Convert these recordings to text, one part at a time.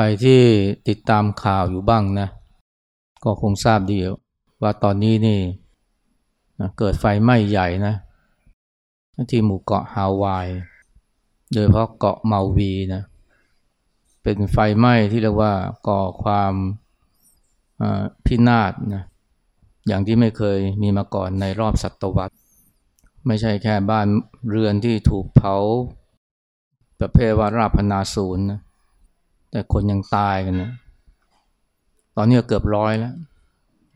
ใครที่ติดตามข่าวอยู่บ้างนะ ก็คงทราบดีว่าตอนนี้นี่นะเกิดไฟไหม้ใหญ่นะ ที่หมู่เกาะฮาวาย โดยเพราะเกาะเมาวีนะ เป็นไฟไหม้ที่เรียกว่าก่อความพินาศนะ อย่างที่ไม่เคยมีมาก่อนในรอบศตวรรษ ไม่ใช่แค่บ้านเรือนที่ถูกเผา ประเภทว่าราพนาศูนย์นะ แต่คนยังตายกันนะตอนนี้เกือบร้อยแล้ว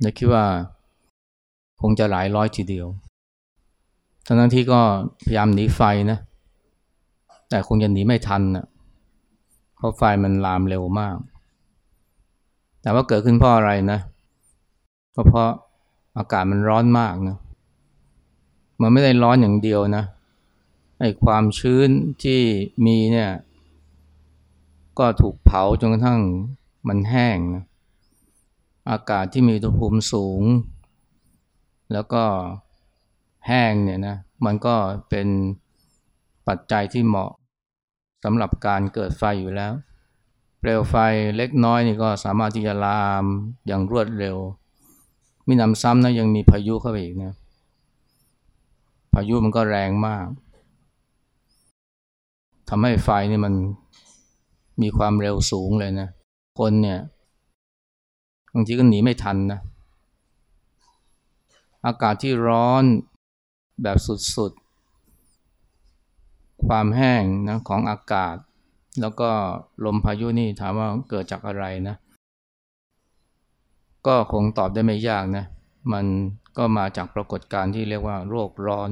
นคิดว่าคงจะหลายร้อยทีเดียว ทั้งนั้นที่ก็พยายามหนีไฟนะ แต่คงจะหนีไม่ทันนะเพราะไฟมันลามเร็วมาก แต่ว่าเกิดขึ้นเพราะอะไรนะ ก็เพราะอากาศมันร้อนมากนะ มันไม่ได้ร้อนอย่างเดียวนะ ไอ้ความชื้นที่มีเนี่ย ก็ถูกเผาจนกระทั่งมันแห้งนะอากาศที่มีอุณหภูมิสูง แล้วก็แห้งเนี่ยนะมันก็เป็นปัจจัยที่เหมาะสำหรับการเกิดไฟอยู่แล้ว เปลวไฟเล็กน้อยนี่ก็สามารถที่จะลามอย่างรวดเร็ว มีนำซ้ำนะยังมีพายุเข้าไปอีกนะพายุมันก็แรงมากทำให้ไฟนี่มัน มีความเร็วสูงเลยนะ คนเนี่ยบางทีก็หนีไม่ทันนะ อากาศที่ร้อนแบบสุดๆ ความแห้งนะของอากาศ แล้วก็ลมพายุนี่ถามว่าเกิดจากอะไรนะ ก็คงตอบได้ไม่ยากนะ มันก็มาจากปรากฏการณ์ที่เรียกว่าโรคร้อน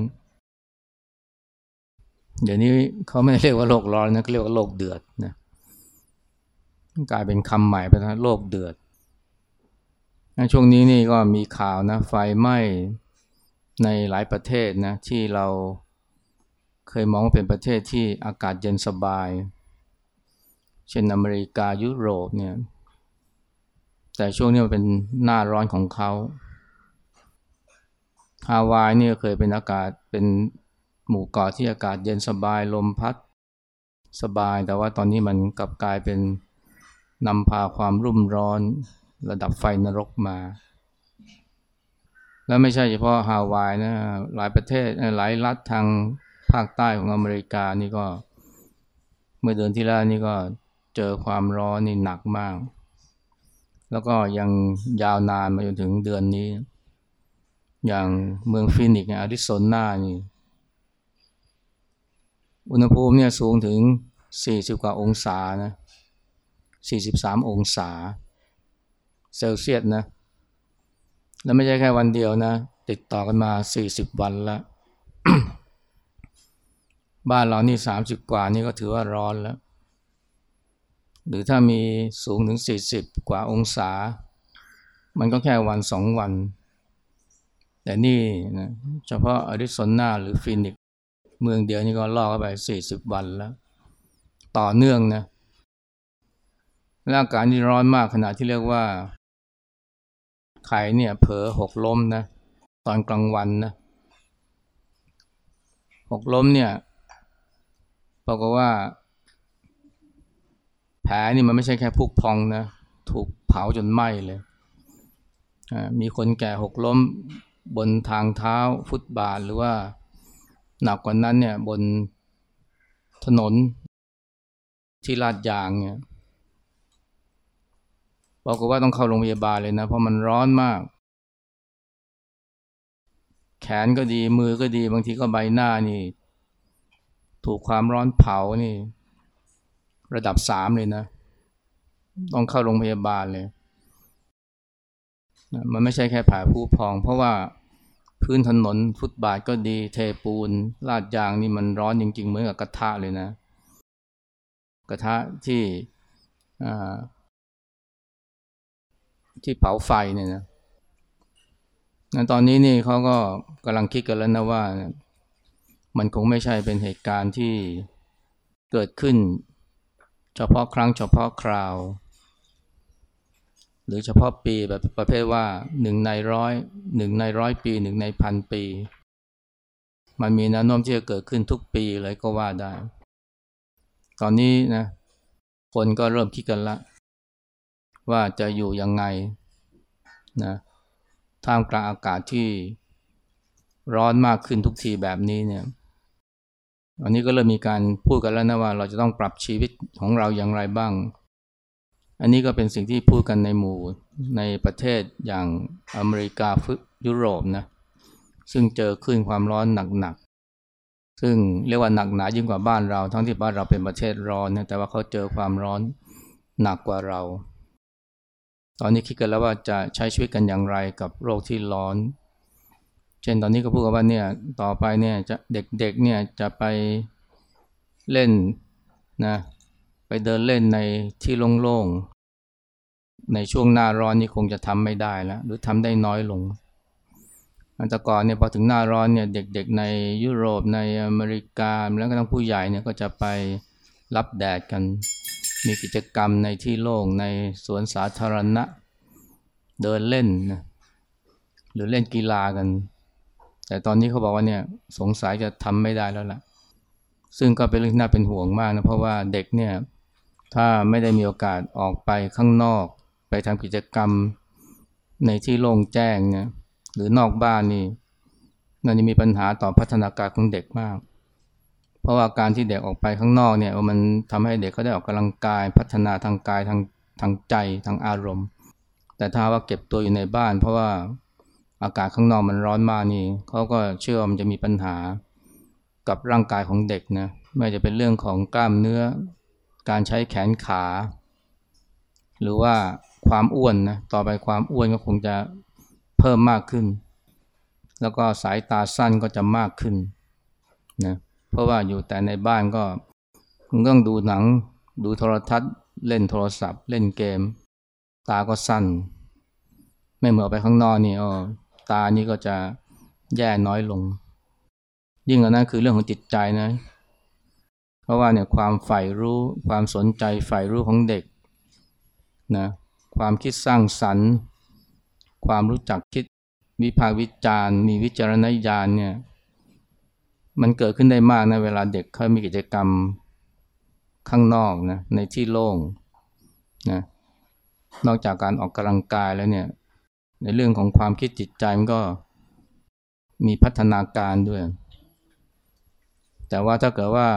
เดี๋ยวนี้เขาไม่เรียกว่าโรคร้อนนะเขาเรียกว่าโรคเดือดนะ กลายเป็นคำใหม่ไปนะโลกเดือดช่วงนี้นี่ก็มีข่าวนะไฟไหม้ในหลายประเทศนะที่เราเคยมองว่าเป็นประเทศที่อากาศเย็นสบาย เช่นอเมริกายุโรปเนี่ยแต่ช่วงนี้มันเป็นหน้าร้อนของเขาฮาวายเนี่ยเคยเป็นอากาศเป็นหมู่เกาะที่อากาศเย็นสบายลมพัดสบาย แต่ว่าตอนนี้มันกลับกลายเป็น นำพาความรุ่มร้อนระดับไฟนรกมา แล้วไม่ใช่เฉพาะฮาวายนะหลายประเทศหลายรัฐทางภาคใต้ของอเมริกานี่ก็ เมื่อเดือนที่แล้วนี่ก็เจอความร้อนนี่หนักมาก แล้วก็ยังยาวนานมาจนถึงเดือนนี้ อย่างเมืองฟินิกส์อาริโซนานี่อุณหภูมิเนี่ยสูงถึง 40 กว่าองศานะ 43 องศา เซลเซียสนะ แล้วไม่ใช่แค่วันเดียวนะ ติดต่อกันมา 40 วันแล้วบ้านเรานี่ 30 กว่านี่ก็ถือว่าร้อนแล้ว หรือถ้ามีสูงถึง 40 กว่าองศา มันก็แค่วันสองวัน แต่นี่นะเฉพาะอาริโซนาหรือฟินิกเมืองเดียวนี่ก็ล่อเข้าไป 40 วันแล้ว ต่อเนื่องนะ และอากาศนี่ร้อนมากขณะที่เรียกว่า ไข่เนี่ย เผลอหกล้มนะ ตอนกลางวันนะหกล้มเนี่ยบอกว่า แผลนี่มันไม่ใช่แค่พุกพองนะ ถูกเผาจนไหม้เลย มีคนแก่หกล้มบนทางเท้าฟุตบาทหรือว่าหนักกว่านั้นเนี่ยบนถนนที่ลาดยางเนี่ย บอกว่าต้องเข้าโรงพยาบาลเลยนะ เพราะมันร้อนมาก แขนก็ดีมือก็ดีบางทีก็ใบหน้านี่ ถูกความร้อนเผานี่ ระดับสามเลยนะ ต้องเข้าโรงพยาบาลเลย มันไม่ใช่แค่ผ่าผู้พอง เพราะว่าพื้นถนนฟุตบาทก็ดี เทปูน ลาดยางนี่มันร้อนจริง ๆ เหมือนกับกระทะเลยนะ กระทะที่ ที่เผาไฟเนี่ยนะตอนนี้นี่เขาก็กำลังคิดกันแล้วนะว่า มันคงไม่ใช่เป็นเหตุการณ์ที่เกิดขึ้น เฉพาะครั้งเฉพาะคราว หรือเฉพาะปีแบบประเภทว่าหนึ่งในร้อยหนึ่งในร้อยปีหนึ่งในพันปี มันมีแนวโน้มที่จะเกิดขึ้นทุกปีเลยก็ว่าได้ ตอนนี้นะคนก็เริ่มคิดกันละ ว่าจะอยู่ยังไงนะท่ามกลางอากาศที่ร้อนมากขึ้นทุกทีแบบนี้เนี่ยอันนี้ก็เริ่มมีการพูดกันแล้วนะว่าเราจะต้องปรับชีวิตของเราอย่างไรบ้าง อันนี้ก็เป็นสิ่งที่พูดกันในหมู่ในประเทศอย่างอเมริกาฟยุโรปนะซึ่งเจอขึ้นความร้อนหนักๆซึ่งเรียกว่าหนักหนายิ่งกว่าบ้านเรา ทั้งที่บ้านเราเป็นประเทศร้อนนะแต่ว่าเขาเจอความร้อนหนักกว่าเรา ตอนนี้คิดกันแล้วว่าจะใช้ชีวิตกันอย่างไรกับโรคที่ร้อน เช่นตอนนี้ก็พูดกันว่าเนี่ยต่อไปเนี่ยจะเด็กๆเนี่ยจะไปเล่นนะไปเดินเล่นในที่โล่งๆในช่วงหน้าร้อนนี่คงจะทำไม่ได้แล้วหรือทำได้น้อยลงแต่ก่อนเนี่ยพอถึงหน้าร้อนเนี่ยเด็กๆในยุโรปในอเมริกาแล้วก็ทั้งผู้ใหญ่เนี่ยก็จะไปรับแดดกัน มีกิจกรรมในที่โล่งในสวนสาธารณะ เดินเล่นนะหรือเล่นกีฬากัน แต่ตอนนี้เขาบอกว่าเนี่ยสงสัยจะทำไม่ได้แล้วล่ะ ซึ่งก็เป็นเรื่องน่าเป็นห่วงมากนะ เพราะว่าเด็กเนี่ยถ้าไม่ได้มีโอกาสออกไปข้างนอก ไปทำกิจกรรมในที่โล่งแจ้งเนี่ยหรือนอกบ้านนี่นั่นจะมีปัญหาต่อพัฒนาการของเด็กมาก ราะว่าการที่เด็กออกไปข้างนอกเนี่ยมันทำให้เด็กเขาได้ออกกำลังกาย พัฒนาทางกายทางทางใจทางอารมณ์ แต่ถ้าว่าเก็บตัวอยู่ในบ้าน เพราะว่าอากาศข้างนอกมันร้อนมากนี่เขาก็เชื่อว่ามันจะมีปัญหากับร่างกายของเด็กนะไม่จะเป็นเรื่องของกล้ามเนื้อ การใช้แขนขา หรือว่าความอ้วนนะต่อไปความอ้วนก็คงจะเพิ่มมากขึ้น แล้วก็สายตาสั้นก็จะมากขึ้นนะ เพราะว่าอยู่แต่ในบ้านก็คุณต้องดูหนัง ดูโทรทัศน์ เล่นโทรศัพท์ เล่นเกม ตาก็สั้น ไม่เหมือนไปข้างนอกนี่อ๋อตานี่ก็จะแย่น้อยลง ยิ่งกว่านั้นคือเรื่องของจิตใจนะ เพราะว่าเนี่ยความใฝ่รู้ความสนใจใฝ่รู้ของเด็กนะความคิดสร้างสรรค์ ความรู้จักคิดวิพากษ์วิจารณ์ มีวิจารณญาณเนี่ย มันเกิดขึ้นได้มากนะเวลาเด็กเขามีกิจกรรมข้างนอกนะในที่โล่งนะนอกจากการออกกำลังกายแล้วเนี่ย ในเรื่องของความคิดจิตใจมันก็มีพัฒนาการด้วย แต่ว่าถ้าเกิดว่า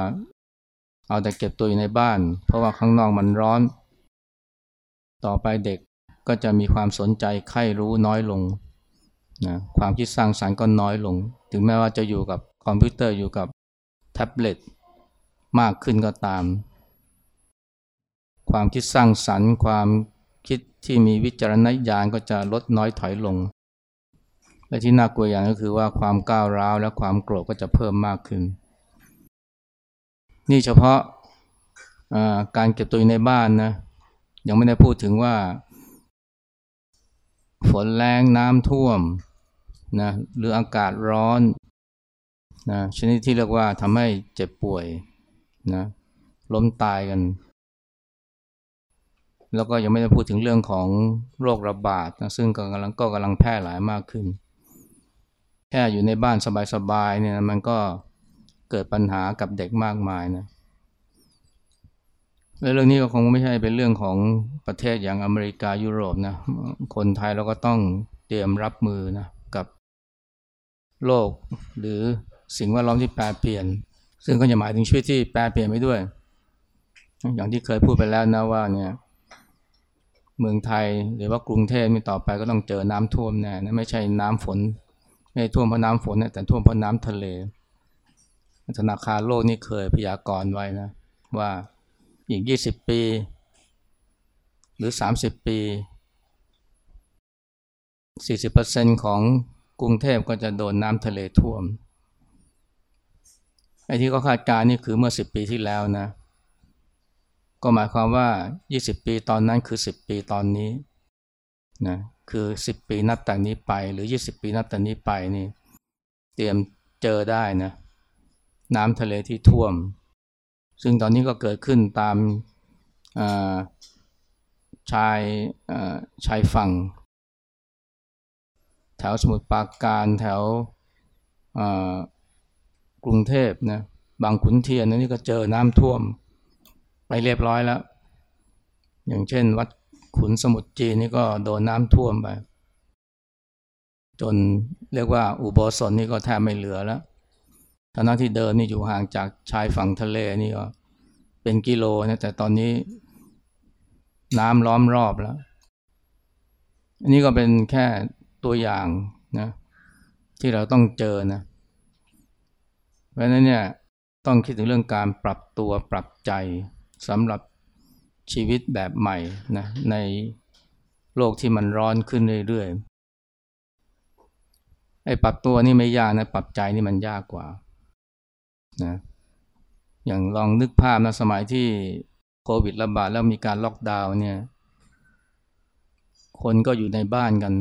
เอาแต่เก็บตัวอยู่ในบ้าน เพราะว่าข้างนอกมันร้อน ต่อไปเด็กก็จะมีความสนใจใคร่รู้น้อยลงนะความคิดสร้างสารรค์ก็น้อยลง ถึงแม้ว่าจะอยู่กับ คอมพิวเตอร์อยู่กับแท็บเล็ตมากขึ้นก็ตาม ความคิดสร้างสรรค์ ความคิดที่มีวิจารณญาณก็จะลดน้อยถอยลง และที่น่ากลัวอย่างก็คือว่าความก้าวร้าวและความโกรธก็จะเพิ่มมากขึ้น นี่เฉพาะการเก็บตัวอยู่ในบ้านนะยังไม่ได้พูดถึงว่า ฝนแรงน้ำท่วมนะหรืออากาศร้อน นะชนิดที่เรียกว่าทำให้เจ็บป่วยนะล้มตายกัน แล้วก็ยังไม่ได้พูดถึงเรื่องของโรคระบาดนะซึ่งกำลังก็กำลังแพร่หลายมากขึ้น แค่อยู่ในบ้านสบายๆเนี่ยมันก็เกิดปัญหากับเด็กมากมายนะและเรื่องนี้ก็คงไม่ใช่เป็นเรื่องของประเทศอย่างอเมริกายุโรปนะคนไทยเราก็ต้องเตรียมรับมือนะกับโลกหรือ สิ่งแวดล้อมที่แปรเปลี่ยน ซึ่งก็จะหมายถึงชีวิตที่แปรเปลี่ยนไปด้วย อย่างที่เคยพูดไปแล้วนะว่าเนี่ยเมืองไทยหรือว่ากรุงเทพมีต่อไปก็ต้องเจอน้ำท่วมแน่นะไม่ใช่น้ำฝน ไม่ท่วมเพราะน้ำฝนนะแต่ท่วมเพราะน้ำทะเลธนาคารโลกนี่เคยพยากรณ์ไว้นะว่าอีก 20 ปี หรือ 30 ปี 40%ของกรุงเทพก็จะโดนน้ำทะเลท่วม ไอ้ที่เขาคาดการนี่คือเมื่อ 10 ปีที่แล้วนะ ก็หมายความว่า 20 ปีตอนนั้นคือ 10 ปีตอนนี้นะคือ 10 ปีนับแต่นี้ไปหรือ 20 ปีนับแต่นี้ไปนี่ เตรียมเจอได้นะ น้ำทะเลที่ท่วม ซึ่งตอนนี้ก็เกิดขึ้นตามชายชายฝั่ง แถวสมุทรปราการแถว กรุงเทพนะบางขุนเทียนนี่ก็เจอน้ำท่วม ไปเรียบร้อยแล้ว อย่างเช่น วัดขุนสมุทรจีนนี่ก็โดนน้ำท่วมไป จนเรียกว่าอุโบสถนี่ก็แทบไม่เหลือแล้วทั้งที่เดินนี่อยู่ห่างจากชายฝั่งทะเลนี่ก็เป็นกิโลนะแต่ตอนนี้น้ำล้อมรอบแล้ว อันนี้ก็เป็นแค่ตัวอย่างนะที่เราต้องเจอนะ เพราะนั้นเนี่ยต้องคิดถึงเรื่องการปรับตัวปรับใจสำหรับชีวิตแบบใหม่นะในโลกที่มันร้อนขึ้นเรื่อยๆไอ้ปรับตัวนี่ไม่ยากนะปรับใจนี่มันยากกว่านะอย่างลองนึกภาพนะสมัยที่โควิดระบาดแล้วมีการล็อกดาวน์เนี่ย คนก็อยู่ในบ้านกัน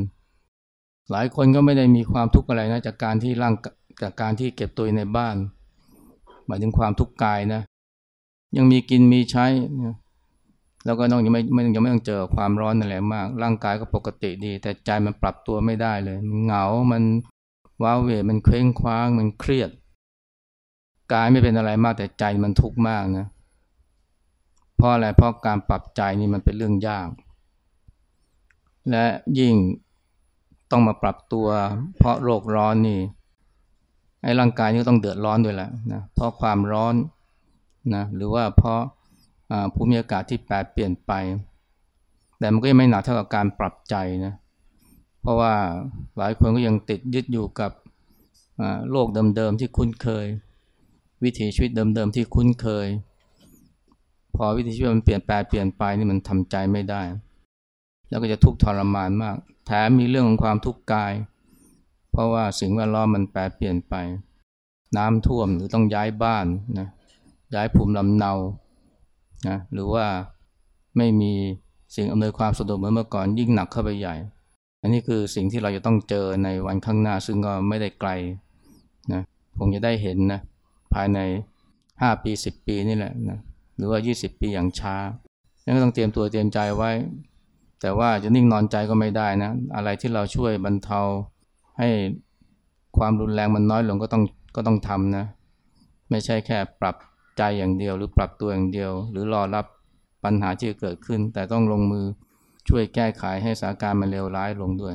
หลายคนก็ไม่ได้มีความทุกข์อะไรนะจากการที่ร่าง จากการที่เก็บตัวในบ้าน หมายถึงความทุกข์กายนะ ยังมีกินมีใช้ แล้วก็น้องยังไม่ไม่ยังไม่ต้องเจอความร้อนอะไรมาก ร่างกายก็ปกติดี แต่ใจมันปรับตัวไม่ได้เลย มันเหงา มันว้าเหวมันเคว้งคว้าง มันเครียด กายไม่เป็นอะไรมากแต่ใจมันทุกข์มากนะเพราะอะไรเพราะการปรับใจนี่มันเป็นเรื่องยาก และยิ่งต้องมาปรับตัว เพราะโรคร้อนนี่ ไอ้ร่างกายนี่ต้องเดือดร้อนด้วยแหละนะเพราะความร้อนนะหรือว่าเพราะภูมิอากาศที่แปรเปลี่ยนไป แต่มันก็ยังไม่หนักเท่ากับการปรับใจนะเพราะว่าหลายคนก็ยังติดยึดอยู่กับโลกเดิมๆที่คุ้นเคย วิถีชีวิตเดิมๆที่คุ้นเคย พอวิถีชีวิตมันเปลี่ยนแปลเปลี่ยนไปนี่มันทำใจไม่ได้ แล้วก็จะทุกข์ทรมานมาก แถมมีเรื่องของความทุกข์กาย เพราะว่าสิ่งแวดล้อมมันแปรเปลี่ยนไป น้ำท่วมหรือต้องย้ายบ้านนะย้ายภูมิลำเนานะหรือว่าไม่มีสิ่งอำนวยความสะดวกเหมือนเมื่อก่อนยิ่งหนักเข้าไปใหญ่ อันนี้คือสิ่งที่เราจะต้องเจอในวันข้างหน้า ซึ่งก็ไม่ได้ไกลนะคงจะได้เห็นนะภายใน 5 ปี 10 ปีนี่แหละนะหรือว่า 20 ปีอย่างช้ายังต้องเตรียมตัวเตรียมใจไว้ แต่ว่าจะนิ่งนอนใจก็ไม่ได้นะ อะไรที่เราช่วยบรรเทา ให้ความรุนแรงมันน้อยลงก็ต้องก็ต้องทำนะ ไม่ใช่แค่ปรับใจอย่างเดียว หรือปรับตัวอย่างเดียว หรือรอรับปัญหาที่เกิดขึ้น แต่ต้องลงมือช่วยแก้ไขให้สถานการณ์มันเลวร้ายลงด้วย